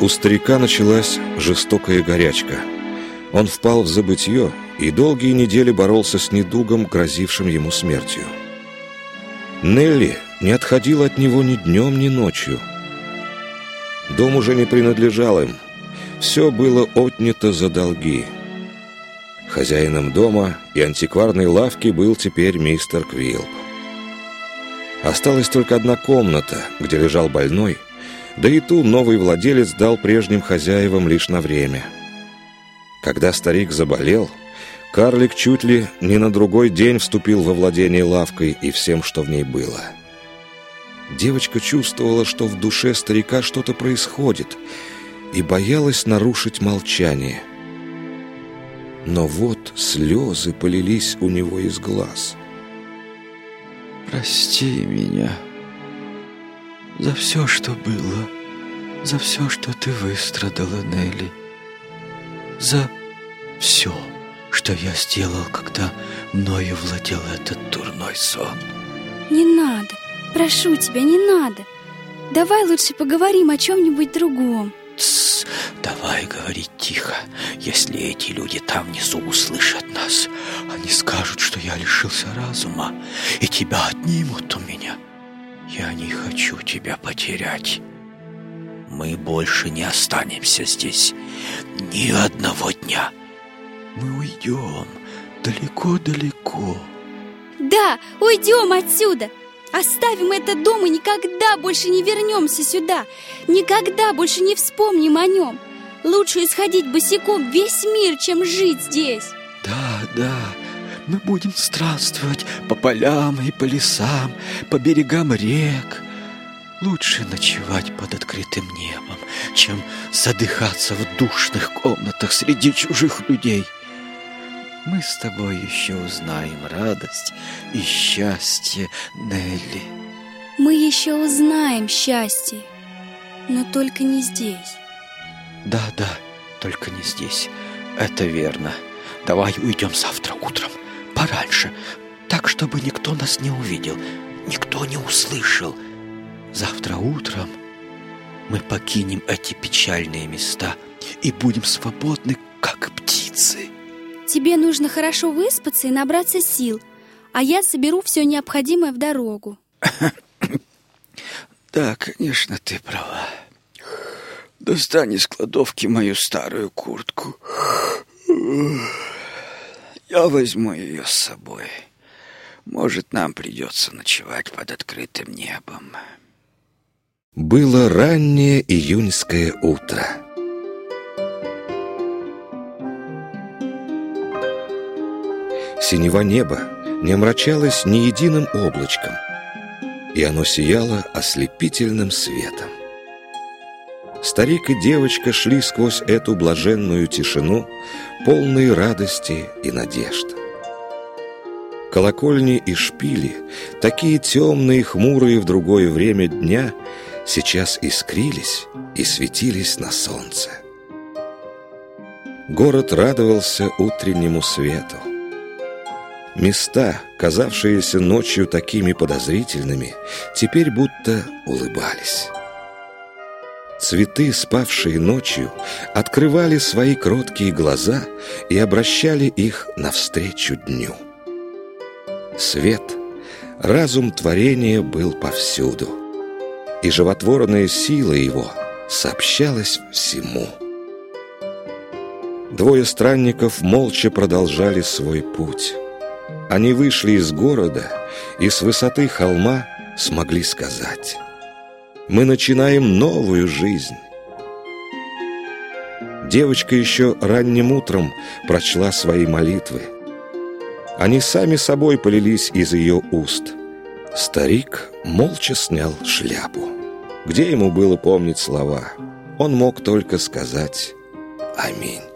У старика началась жестокая горячка. Он впал в забытье и долгие недели боролся с недугом, грозившим ему смертью. Нелли не отходила от него ни днем, ни ночью. Дом уже не принадлежал им. Все было отнято за долги. Хозяином дома и антикварной лавки был теперь мистер Квилп. Осталась только одна комната, где лежал больной, да и ту новый владелец дал прежним хозяевам лишь на время. Когда старик заболел, карлик чуть ли не на другой день вступил во владение лавкой и всем, что в ней было. Девочка чувствовала, что в душе старика что-то происходит, и боялась нарушить молчание. Но вот слезы полились у него из глаз. «Прости меня», за все, что было, за все, что ты выстрадала, Нелли, за все, что я сделал, когда мною владел этот дурной сон. Не надо, прошу тебя, не надо. Давай лучше поговорим о чем-нибудь другом. Тссс, давай говорить тихо. Если эти люди там внизу услышат нас, они скажут, что я лишился разума, и тебя отнимут у меня. Я не хочу тебя потерять. Мы больше не останемся здесь ни одного дня. Мы уйдем далеко-далеко. Да, уйдем отсюда. Оставим этот дом и никогда больше не вернемся сюда. Никогда больше не вспомним о нем. Лучше исходить босиком весь мир, чем жить здесь. Да, да, мы будем странствовать по полям и по лесам, по берегам рек. Лучше ночевать под открытым небом, чем задыхаться в душных комнатах среди чужих людей. Мы с тобой еще узнаем радость и счастье, Нелли. Мы еще узнаем счастье, но только не здесь. Да, да, только не здесь. Это верно. Давай уйдем завтра утром пораньше, так, чтобы никто нас не увидел, никто не услышал. Завтра утром мы покинем эти печальные места и будем свободны, как птицы. Тебе нужно хорошо выспаться и набраться сил, а я соберу все необходимое в дорогу. Да, конечно, ты права. Достань из кладовки мою старую куртку. Я возьму ее с собой. Может, нам придется ночевать под открытым небом. Было раннее июньское утро. Синева неба не омрачалось ни единым облачком, и оно сияло ослепительным светом. Старик и девочка шли сквозь эту блаженную тишину, полные радости и надежд. Колокольни и шпили, такие темные и хмурые в другое время дня, сейчас искрились и светились на солнце. Город радовался утреннему свету. Места, казавшиеся ночью такими подозрительными, теперь будто улыбались. Цветы, спавшие ночью, открывали свои кроткие глаза и обращали их навстречу дню. Свет, разум творения был повсюду, и животворная сила его сообщалась всему. Двое странников молча продолжали свой путь. Они вышли из города и с высоты холма смогли сказать мы начинаем новую жизнь. Девочка еще ранним утром прочла свои молитвы. Они сами собой полились из ее уст. Старик молча снял шляпу. Где ему было помнить слова? Он мог только сказать «Аминь».